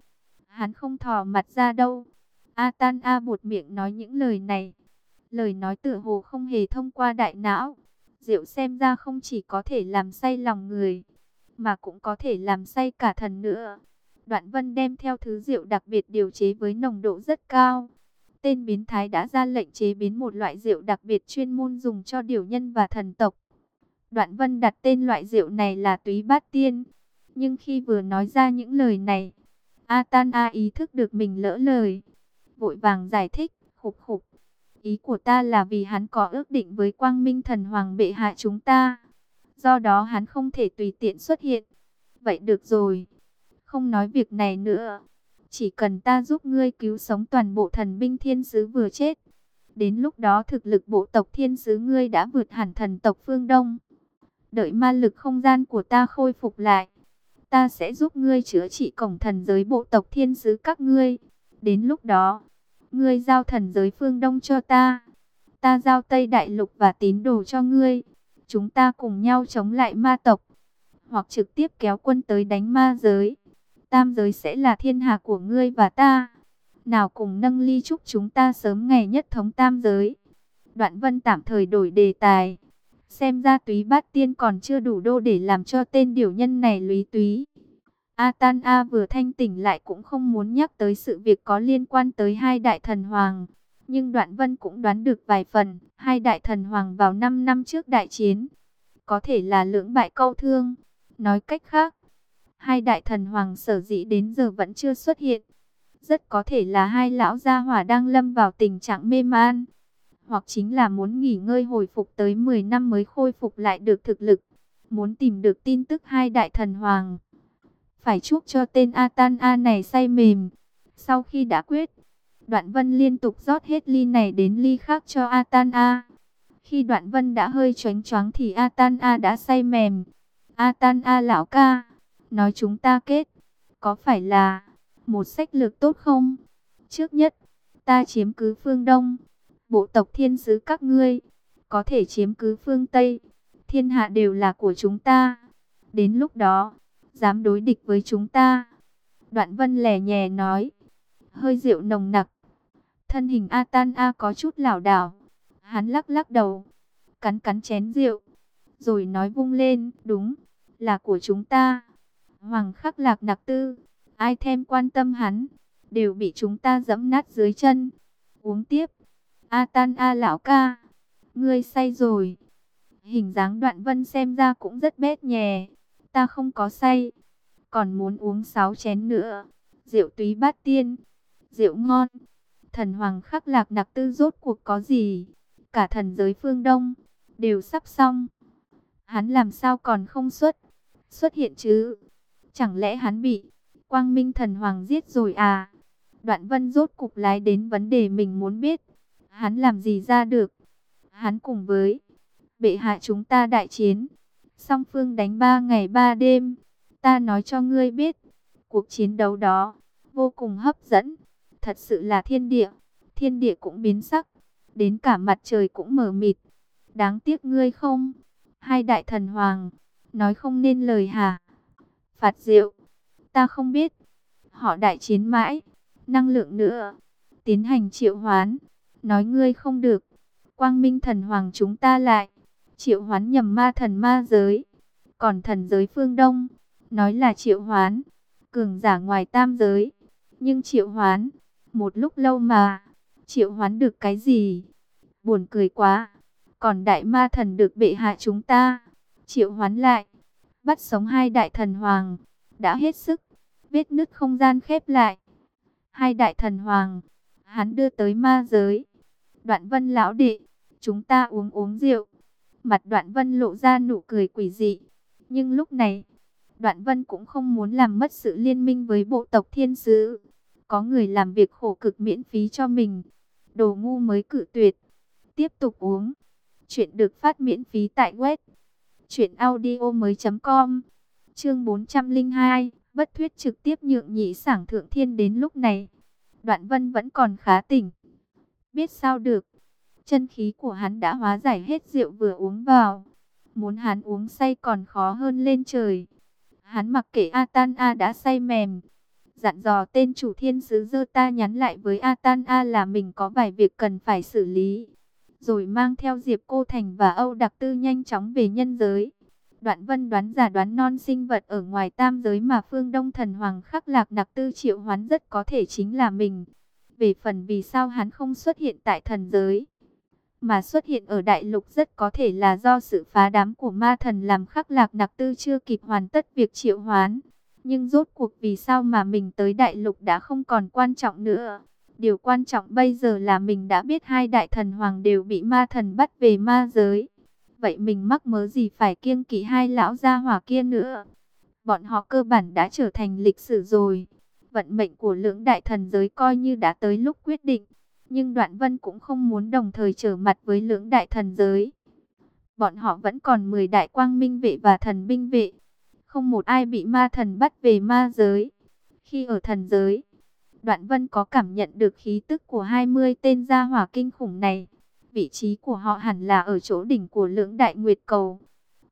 hắn không thò mặt ra đâu. A Tan A buột miệng nói những lời này. Lời nói tựa hồ không hề thông qua đại não. Rượu xem ra không chỉ có thể làm say lòng người, mà cũng có thể làm say cả thần nữa. Đoạn vân đem theo thứ rượu đặc biệt điều chế với nồng độ rất cao. Tên biến thái đã ra lệnh chế biến một loại rượu đặc biệt chuyên môn dùng cho điều nhân và thần tộc. Đoạn vân đặt tên loại rượu này là túy bát tiên. Nhưng khi vừa nói ra những lời này, A Tan A ý thức được mình lỡ lời. Vội vàng giải thích, khục khục. Ý của ta là vì hắn có ước định với quang minh thần hoàng bệ hạ chúng ta. Do đó hắn không thể tùy tiện xuất hiện. Vậy được rồi. Không nói việc này nữa. Chỉ cần ta giúp ngươi cứu sống toàn bộ thần binh thiên sứ vừa chết. Đến lúc đó thực lực bộ tộc thiên sứ ngươi đã vượt hẳn thần tộc phương Đông. Đợi ma lực không gian của ta khôi phục lại. Ta sẽ giúp ngươi chữa trị cổng thần giới bộ tộc thiên sứ các ngươi. Đến lúc đó, ngươi giao thần giới phương Đông cho ta. Ta giao Tây Đại Lục và tín đồ cho ngươi. Chúng ta cùng nhau chống lại ma tộc. Hoặc trực tiếp kéo quân tới đánh ma giới. Tam giới sẽ là thiên hạ của ngươi và ta. Nào cùng nâng ly chúc chúng ta sớm ngày nhất thống tam giới. Đoạn vân tạm thời đổi đề tài. Xem ra túy bát tiên còn chưa đủ đô để làm cho tên điều nhân này lúy túy. A Tan A vừa thanh tỉnh lại cũng không muốn nhắc tới sự việc có liên quan tới hai đại thần hoàng. Nhưng Đoạn Vân cũng đoán được vài phần, hai đại thần hoàng vào 5 năm trước đại chiến. Có thể là lưỡng bại câu thương. Nói cách khác, hai đại thần hoàng sở dĩ đến giờ vẫn chưa xuất hiện. Rất có thể là hai lão gia hỏa đang lâm vào tình trạng mê man. Hoặc chính là muốn nghỉ ngơi hồi phục tới 10 năm mới khôi phục lại được thực lực. Muốn tìm được tin tức hai đại thần hoàng. Phải chúc cho tên Atan A này say mềm. Sau khi đã quyết, Đoạn Vân liên tục rót hết ly này đến ly khác cho Atan A. Khi Đoạn Vân đã hơi choáng choáng thì Atan A đã say mềm. Atan A lão ca, nói chúng ta kết, có phải là một sách lược tốt không? Trước nhất, ta chiếm cứ phương Đông, bộ tộc thiên sứ các ngươi, có thể chiếm cứ phương Tây, thiên hạ đều là của chúng ta. Đến lúc đó, dám đối địch với chúng ta. Đoạn vân lẻ nhẹ nói, hơi rượu nồng nặc. Thân hình Atan A có chút lảo đảo. Hắn lắc lắc đầu, cắn cắn chén rượu, rồi nói vung lên, đúng, là của chúng ta. Hoàng khắc lạc đặc tư, ai thêm quan tâm hắn, đều bị chúng ta dẫm nát dưới chân. Uống tiếp, A tan A lão ca, ngươi say rồi. Hình dáng đoạn vân xem ra cũng rất bét nhè ta không có say, còn muốn uống sáu chén nữa. Rượu túy bát tiên, rượu ngon. Thần hoàng khắc lạc đặc tư rốt cuộc có gì? Cả thần giới phương Đông, đều sắp xong. Hắn làm sao còn không xuất, xuất hiện chứ? Chẳng lẽ hắn bị quang minh thần hoàng giết rồi à? Đoạn vân rốt cục lái đến vấn đề mình muốn biết. Hắn làm gì ra được? Hắn cùng với bệ hạ chúng ta đại chiến Song phương đánh ba ngày ba đêm. Ta nói cho ngươi biết, cuộc chiến đấu đó vô cùng hấp dẫn. Thật sự là thiên địa, thiên địa cũng biến sắc, đến cả mặt trời cũng mở mịt. Đáng tiếc ngươi không, hai đại thần hoàng, nói không nên lời hả? Phạt rượu ta không biết, họ đại chiến mãi, năng lượng nữa, tiến hành triệu hoán, nói ngươi không được, quang minh thần hoàng chúng ta lại triệu hoán nhầm ma thần ma giới. Còn thần giới phương Đông, nói là triệu hoán, cường giả ngoài tam giới. Nhưng triệu hoán, một lúc lâu mà, triệu hoán được cái gì? Buồn cười quá. Còn đại ma thần được bệ hạ chúng ta, triệu hoán lại, bắt sống hai đại thần hoàng, đã hết sức, vết nứt không gian khép lại. Hai đại thần hoàng, hắn đưa tới ma giới. Đoạn vân lão đệ, chúng ta uống uống rượu. Mặt đoạn vân lộ ra nụ cười quỷ dị. Nhưng lúc này, đoạn vân cũng không muốn làm mất sự liên minh với bộ tộc thiên sứ. Có người làm việc khổ cực miễn phí cho mình. Đồ ngu mới cử tuyệt. Tiếp tục uống. Chuyện được phát miễn phí tại web. Chuyện audio mới com. Chương 402. Bất thuyết trực tiếp nhượng nhị sảng thượng thiên đến lúc này. Đoạn vân vẫn còn khá tỉnh. Biết sao được. Chân khí của hắn đã hóa giải hết rượu vừa uống vào. Muốn hắn uống say còn khó hơn lên trời. Hắn mặc kệ Atan A đã say mềm. Dặn dò tên chủ thiên sứ dơ ta nhắn lại với Atan A là mình có vài việc cần phải xử lý. Rồi mang theo Diệp Cô Thành và Âu Đặc Tư nhanh chóng về nhân giới. Đoạn vân đoán giả đoán non sinh vật ở ngoài tam giới mà phương Đông Thần Hoàng khắc lạc đặc tư triệu hoán rất có thể chính là mình. Về phần vì sao hắn không xuất hiện tại thần giới, mà xuất hiện ở đại lục rất có thể là do sự phá đám của ma thần làm khắc lạc đặc tư chưa kịp hoàn tất việc triệu hoán. Nhưng rốt cuộc vì sao mà mình tới đại lục đã không còn quan trọng nữa. Điều quan trọng bây giờ là mình đã biết hai đại thần hoàng đều bị ma thần bắt về ma giới. Vậy mình mắc mớ gì phải kiêng kỵ hai lão gia hỏa kia nữa. Bọn họ cơ bản đã trở thành lịch sử rồi. Vận mệnh của lưỡng đại thần giới coi như đã tới lúc quyết định. Nhưng Đoạn Vân cũng không muốn đồng thời trở mặt với lưỡng đại thần giới. Bọn họ vẫn còn 10 đại quang minh vệ và thần binh vệ. Không một ai bị ma thần bắt về ma giới. Khi ở thần giới, Đoạn Vân có cảm nhận được khí tức của 20 tên gia hỏa kinh khủng này. Vị trí của họ hẳn là ở chỗ đỉnh của lưỡng đại nguyệt cầu.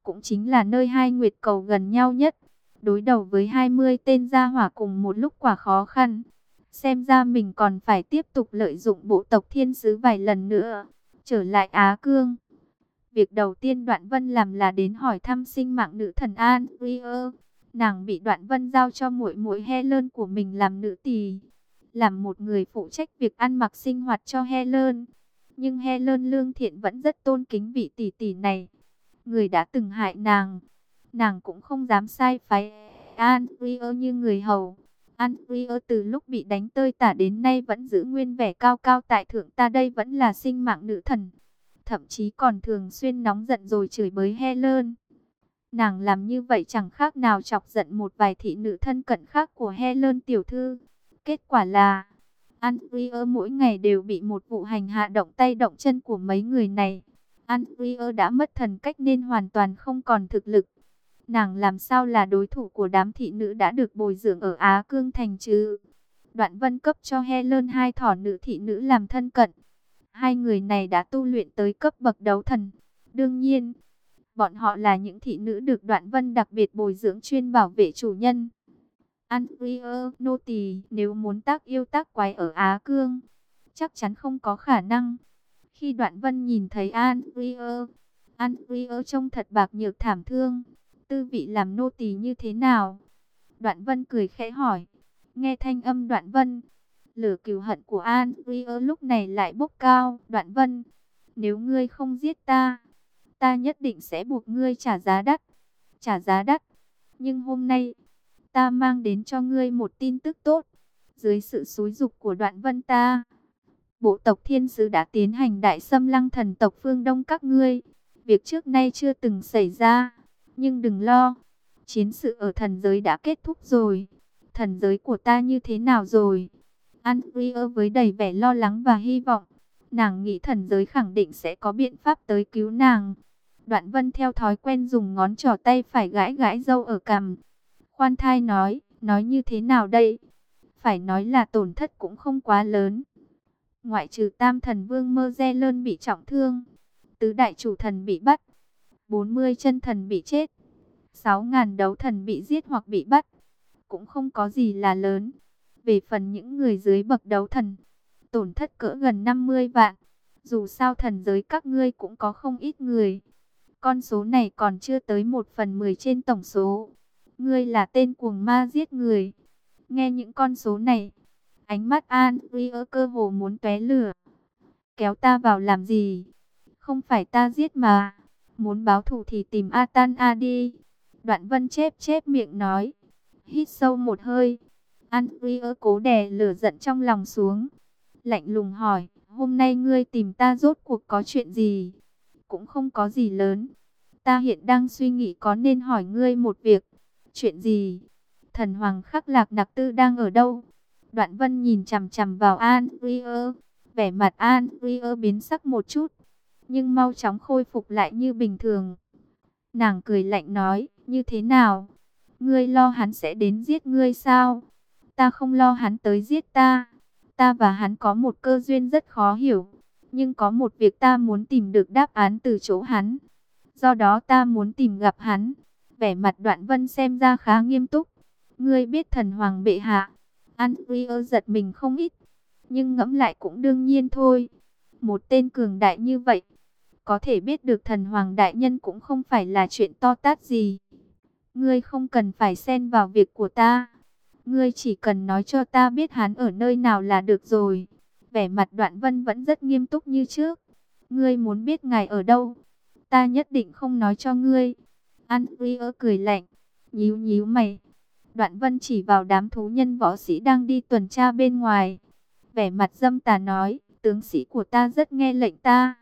Cũng chính là nơi hai nguyệt cầu gần nhau nhất. Đối đầu với 20 tên gia hỏa cùng một lúc quả khó khăn. Xem ra mình còn phải tiếp tục lợi dụng bộ tộc thiên sứ vài lần nữa. Trở lại Á Cương. Việc đầu tiên Đoạn Vân làm là đến hỏi thăm sinh mạng nữ thần An Nàng bị Đoạn Vân giao cho muội muội Helen của mình làm nữ tỳ, làm một người phụ trách việc ăn mặc sinh hoạt cho Helen. Nhưng Helen lương thiện vẫn rất tôn kính vị tỷ tỷ này. Người đã từng hại nàng, nàng cũng không dám sai phái Andrea như người hầu. Andrea từ lúc bị đánh tơi tả đến nay vẫn giữ nguyên vẻ cao cao tại thượng ta đây vẫn là sinh mạng nữ thần thậm chí còn thường xuyên nóng giận rồi chửi bới Helen. Nàng làm như vậy chẳng khác nào chọc giận một vài thị nữ thân cận khác của Helen tiểu thư. Kết quả là, Andrea mỗi ngày đều bị một vụ hành hạ động tay động chân của mấy người này. Andrea đã mất thần cách nên hoàn toàn không còn thực lực. Nàng làm sao là đối thủ của đám thị nữ đã được bồi dưỡng ở Á Cương Thành chứ? Đoạn vân cấp cho Helen hai thỏ nữ thị nữ làm thân cận. Hai người này đã tu luyện tới cấp bậc đấu thần. Đương nhiên, bọn họ là những thị nữ được đoạn vân đặc biệt bồi dưỡng chuyên bảo vệ chủ nhân. Andrea nô tỳ nếu muốn tác yêu tác quái ở Á Cương, chắc chắn không có khả năng. Khi đoạn vân nhìn thấy Andrea, Andrea trông thật bạc nhược thảm thương. Tư vị làm nô tỳ như thế nào? Đoạn vân cười khẽ hỏi. Nghe thanh âm đoạn vân, Lửa cừu hận của Andrea lúc này lại bốc cao. Đoạn vân, nếu ngươi không giết ta, ta nhất định sẽ buộc ngươi trả giá đắt. Trả giá đắt. Nhưng hôm nay, ta mang đến cho ngươi một tin tức tốt. Dưới sự xúi dục của đoạn vân ta, bộ tộc thiên sứ đã tiến hành đại xâm lăng thần tộc phương Đông các ngươi. Việc trước nay chưa từng xảy ra. Nhưng đừng lo, chiến sự ở thần giới đã kết thúc rồi. Thần giới của ta như thế nào rồi? Andrea với đầy vẻ lo lắng và hy vọng. Nàng nghĩ thần giới khẳng định sẽ có biện pháp tới cứu nàng. Đoạn vân theo thói quen dùng ngón trỏ tay phải gãi gãi dâu ở cằm. Khoan thai nói, nói như thế nào đây? Phải nói là tổn thất cũng không quá lớn. Ngoại trừ tam thần vương mơ re lơn bị trọng thương. Tứ đại chủ thần bị bắt. 40 chân thần bị chết. 6.000 đấu thần bị giết hoặc bị bắt. Cũng không có gì là lớn. Về phần những người dưới bậc đấu thần, tổn thất cỡ gần 50 vạn. Dù sao thần giới các ngươi cũng có không ít người. Con số này còn chưa tới một phần mười trên tổng số. Ngươi là tên cuồng ma giết người. Nghe những con số này, ánh mắt An Uy cơ hồ muốn tóe lửa. Kéo ta vào làm gì? Không phải ta giết mà. Muốn báo thù thì tìm Atan A đi. Đoạn vân chép chép miệng nói. Hít sâu một hơi. Andrea cố đè lửa giận trong lòng xuống. Lạnh lùng hỏi, hôm nay ngươi tìm ta rốt cuộc có chuyện gì? Cũng không có gì lớn. Ta hiện đang suy nghĩ có nên hỏi ngươi một việc. Chuyện gì? Thần hoàng khắc lạc nặc tư đang ở đâu? Đoạn vân nhìn chằm chằm vào Andrea. Vẻ mặt An Ria biến sắc một chút, nhưng mau chóng khôi phục lại như bình thường. Nàng cười lạnh nói, như thế nào? Ngươi lo hắn sẽ đến giết ngươi sao? Ta không lo hắn tới giết ta. Ta và hắn có một cơ duyên rất khó hiểu. Nhưng có một việc ta muốn tìm được đáp án từ chỗ hắn. Do đó ta muốn tìm gặp hắn. Vẻ mặt đoạn vân xem ra khá nghiêm túc. Ngươi biết thần hoàng bệ hạ. Andrea giật mình không ít. Nhưng ngẫm lại cũng đương nhiên thôi. Một tên cường đại như vậy. Có thể biết được thần hoàng đại nhân cũng không phải là chuyện to tát gì. Ngươi không cần phải xen vào việc của ta. Ngươi chỉ cần nói cho ta biết hắn ở nơi nào là được rồi. Vẻ mặt đoạn vân vẫn rất nghiêm túc như trước. Ngươi muốn biết ngài ở đâu? Ta nhất định không nói cho ngươi. Andrea cười lạnh, nhíu nhíu mày. Đoạn vân chỉ vào đám thú nhân võ sĩ đang đi tuần tra bên ngoài. Vẻ mặt dâm tà nói, tướng sĩ của ta rất nghe lệnh ta.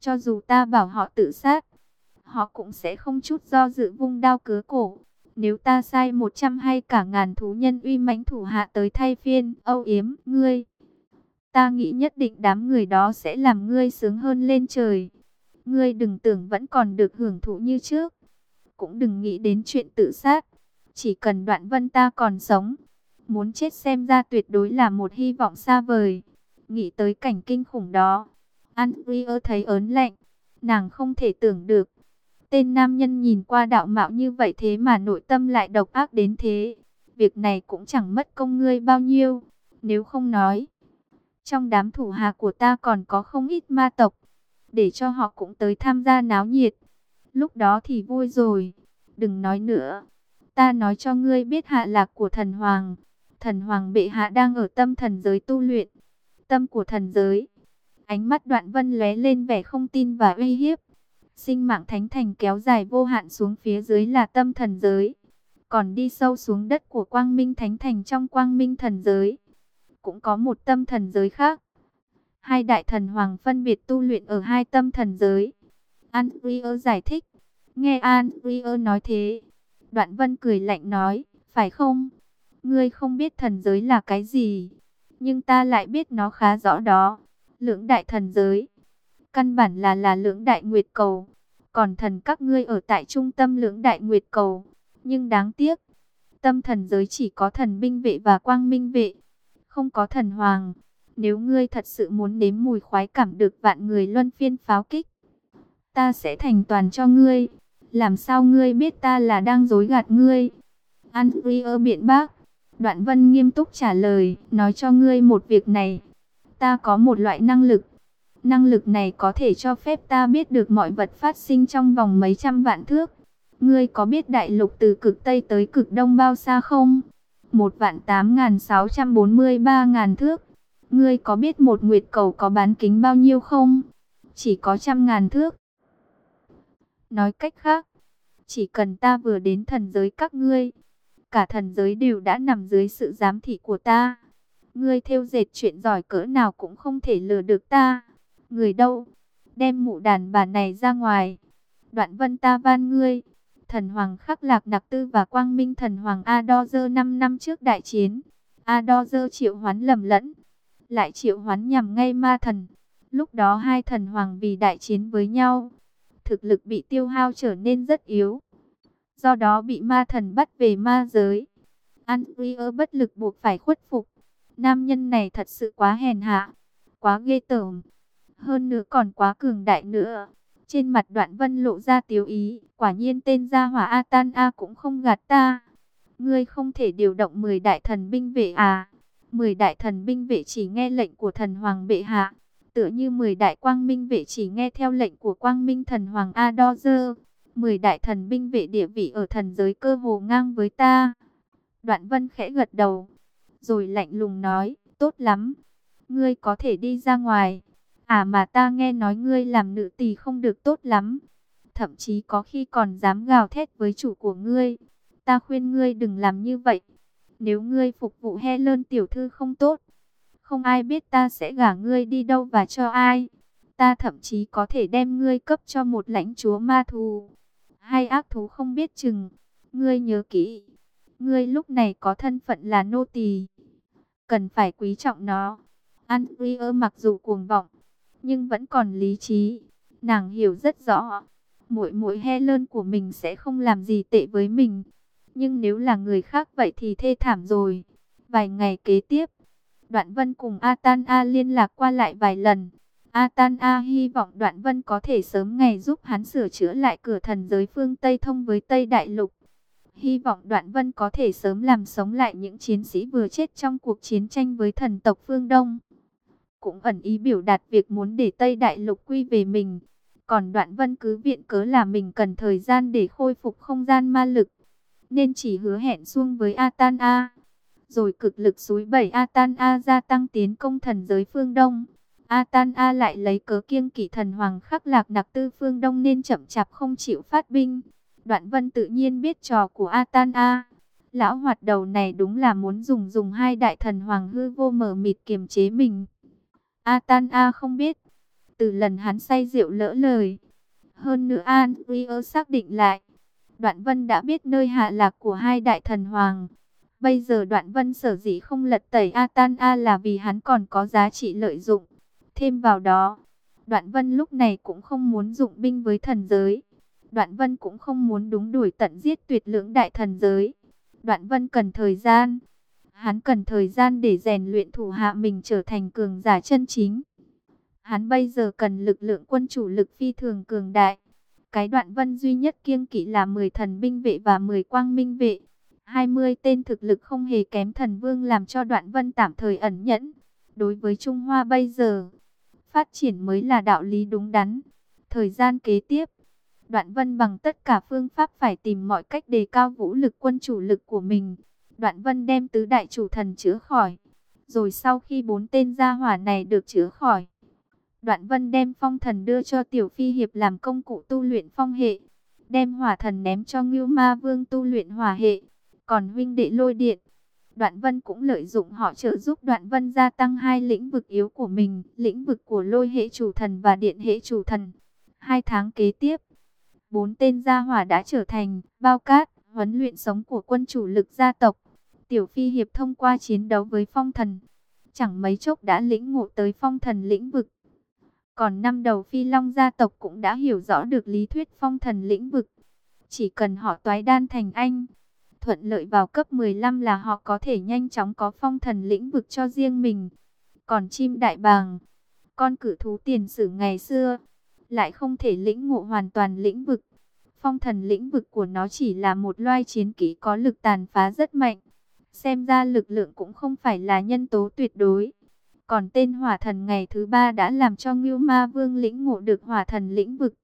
Cho dù ta bảo họ tự sát, họ cũng sẽ không chút do dự vung đao cứa cổ. Nếu ta sai 100 hay cả ngàn thú nhân uy mãnh thủ hạ tới thay phiên, âu yếm, ngươi. Ta nghĩ nhất định đám người đó sẽ làm ngươi sướng hơn lên trời. Ngươi đừng tưởng vẫn còn được hưởng thụ như trước. Cũng đừng nghĩ đến chuyện tự sát. Chỉ cần đoạn vân ta còn sống. Muốn chết xem ra tuyệt đối là một hy vọng xa vời. Nghĩ tới cảnh kinh khủng đó. Andrea thấy ớn lạnh. Nàng không thể tưởng được. Tên nam nhân nhìn qua đạo mạo như vậy thế mà nội tâm lại độc ác đến thế. Việc này cũng chẳng mất công ngươi bao nhiêu. Nếu không nói. Trong đám thủ hạ của ta còn có không ít ma tộc. Để cho họ cũng tới tham gia náo nhiệt. Lúc đó thì vui rồi. Đừng nói nữa. Ta nói cho ngươi biết hạ lạc của thần hoàng. Thần hoàng bệ hạ đang ở tâm thần giới tu luyện. Tâm của thần giới. Ánh mắt đoạn vân lóe lên vẻ không tin và uy hiếp. Sinh mạng thánh thành kéo dài vô hạn xuống phía dưới là tâm thần giới. Còn đi sâu xuống đất của quang minh thánh thành trong quang minh thần giới. Cũng có một tâm thần giới khác. Hai đại thần hoàng phân biệt tu luyện ở hai tâm thần giới. Andrea giải thích. Nghe Andrea nói thế. Đoạn vân cười lạnh nói. Phải không? Ngươi không biết thần giới là cái gì. Nhưng ta lại biết nó khá rõ đó. Lưỡng đại thần giới. Căn bản là là lưỡng đại nguyệt cầu. Còn thần các ngươi ở tại trung tâm lưỡng đại nguyệt cầu. Nhưng đáng tiếc. Tâm thần giới chỉ có thần binh vệ và quang minh vệ. Không có thần hoàng. Nếu ngươi thật sự muốn nếm mùi khoái cảm được vạn người luân phiên pháo kích. Ta sẽ thành toàn cho ngươi. Làm sao ngươi biết ta là đang dối gạt ngươi? Andrea biện bác. Đoạn vân nghiêm túc trả lời. Nói cho ngươi một việc này. Ta có một loại năng lực. Năng lực này có thể cho phép ta biết được mọi vật phát sinh trong vòng mấy trăm vạn thước. Ngươi có biết đại lục từ cực Tây tới cực Đông bao xa không? Một vạn tám ngàn sáu trăm bốn mươi ba ngàn thước. Ngươi có biết một nguyệt cầu có bán kính bao nhiêu không? Chỉ có trăm ngàn thước. Nói cách khác, chỉ cần ta vừa đến thần giới các ngươi, cả thần giới đều đã nằm dưới sự giám thị của ta. Ngươi theo dệt chuyện giỏi cỡ nào cũng không thể lừa được ta. Người đâu? Đem mụ đàn bà này ra ngoài. Đoạn vân ta van ngươi. Thần Hoàng Khắc Lạc Nặc Tư và Quang Minh Thần Hoàng Adorzer 5 năm trước đại chiến. Adorzer triệu hoán lầm lẫn. Lại triệu hoán nhằm ngay ma thần. Lúc đó hai thần hoàng vì đại chiến với nhau. Thực lực bị tiêu hao trở nên rất yếu. Do đó bị ma thần bắt về ma giới. Andrea bất lực buộc phải khuất phục. Nam nhân này thật sự quá hèn hạ, quá ghê tởm. Hơn nữa còn quá cường đại nữa. Trên mặt đoạn vân lộ ra tiếu ý, quả nhiên tên gia hỏa A-tan A cũng không gạt ta. Ngươi không thể điều động 10 đại thần binh vệ à. 10 đại thần binh vệ chỉ nghe lệnh của thần hoàng bệ hạ. Tựa như 10 đại quang minh vệ chỉ nghe theo lệnh của quang minh thần hoàng A-do-dơ. 10 đại thần binh vệ địa vị ở thần giới cơ hồ ngang với ta. Đoạn vân khẽ gật đầu rồi lạnh lùng nói, tốt lắm, ngươi có thể đi ra ngoài. À mà ta nghe nói ngươi làm nữ tỳ không được tốt lắm, thậm chí có khi còn dám gào thét với chủ của ngươi. Ta khuyên ngươi đừng làm như vậy. Nếu ngươi phục vụ he lơn tiểu thư không tốt, không ai biết ta sẽ gả ngươi đi đâu và cho ai. Ta thậm chí có thể đem ngươi cấp cho một lãnh chúa ma thù, hay ác thú không biết chừng. Ngươi nhớ kỹ, ngươi lúc này có thân phận là nô tỳ cần phải quý trọng nó. Andrea mặc dù cuồng vọng, nhưng vẫn còn lý trí. Nàng hiểu rất rõ, muội muội Helen của mình sẽ không làm gì tệ với mình. Nhưng nếu là người khác vậy thì thê thảm rồi. Vài ngày kế tiếp, Đoạn Vân cùng Atan A liên lạc qua lại vài lần. Atan A hy vọng Đoạn Vân có thể sớm ngày giúp hắn sửa chữa lại cửa thần giới phương Tây thông với Tây Đại Lục. Hy vọng Đoạn Vân có thể sớm làm sống lại những chiến sĩ vừa chết trong cuộc chiến tranh với thần tộc phương Đông. Cũng ẩn ý biểu đạt việc muốn để Tây Đại Lục quy về mình. Còn Đoạn Vân cứ viện cớ là mình cần thời gian để khôi phục không gian ma lực. Nên chỉ hứa hẹn xuông với Atan A rồi cực lực suối bảy Atan A gia tăng tiến công thần giới phương Đông. Atan A lại lấy cớ kiêng kỵ thần hoàng khắc lạc nặc tư phương Đông nên chậm chạp không chịu phát binh. Đoạn vân tự nhiên biết trò của Atan A. Lão hoạt đầu này đúng là muốn dùng dùng hai đại thần hoàng hư vô mở mịt kiềm chế mình. Atan A không biết. Từ lần hắn say rượu lỡ lời. Hơn nữa An Uy xác định lại. Đoạn vân đã biết nơi hạ lạc của hai đại thần hoàng. Bây giờ đoạn vân sở dĩ không lật tẩy Atan A là vì hắn còn có giá trị lợi dụng. Thêm vào đó, đoạn vân lúc này cũng không muốn dụng binh với thần giới. Đoạn vân cũng không muốn đúng đuổi tận giết tuyệt lưỡng đại thần giới. Đoạn vân cần thời gian. Hắn cần thời gian để rèn luyện thủ hạ mình trở thành cường giả chân chính. Hắn bây giờ cần lực lượng quân chủ lực phi thường cường đại. Cái đoạn vân duy nhất kiêng kỵ là 10 thần binh vệ và 10 quang minh vệ. 20 tên thực lực không hề kém thần vương làm cho đoạn vân tạm thời ẩn nhẫn. Đối với Trung Hoa bây giờ, phát triển mới là đạo lý đúng đắn. Thời gian kế tiếp, đoạn vân bằng tất cả phương pháp phải tìm mọi cách đề cao vũ lực quân chủ lực của mình. Đoạn vân đem tứ đại chủ thần chữa khỏi. Rồi sau khi bốn tên gia hỏa này được chữa khỏi, Đoạn vân đem phong thần đưa cho tiểu phi hiệp làm công cụ tu luyện phong hệ. Đem hỏa thần ném cho ngưu ma vương tu luyện hỏa hệ. Còn huynh đệ lôi điện, Đoạn Vân cũng lợi dụng họ trợ giúp Đoạn Vân gia tăng hai lĩnh vực yếu của mình, lĩnh vực của lôi hệ chủ thần và điện hệ chủ thần. Hai tháng kế tiếp, bốn tên gia hỏa đã trở thành bao cát, huấn luyện sống của quân chủ lực gia tộc. Tiểu Phi Hiệp thông qua chiến đấu với phong thần, chẳng mấy chốc đã lĩnh ngộ tới phong thần lĩnh vực. Còn năm đầu Phi Long gia tộc cũng đã hiểu rõ được lý thuyết phong thần lĩnh vực. Chỉ cần họ toái đan thành anh, thuận lợi vào cấp 15 là họ có thể nhanh chóng có phong thần lĩnh vực cho riêng mình. Còn chim đại bàng, con cử thú tiền sử ngày xưa, lại không thể lĩnh ngộ hoàn toàn lĩnh vực. Phong thần lĩnh vực của nó chỉ là một loài chiến kỹ có lực tàn phá rất mạnh. Xem ra lực lượng cũng không phải là nhân tố tuyệt đối. Còn tên hỏa thần ngày thứ ba đã làm cho Ngưu Ma Vương lĩnh ngộ được hỏa thần lĩnh vực.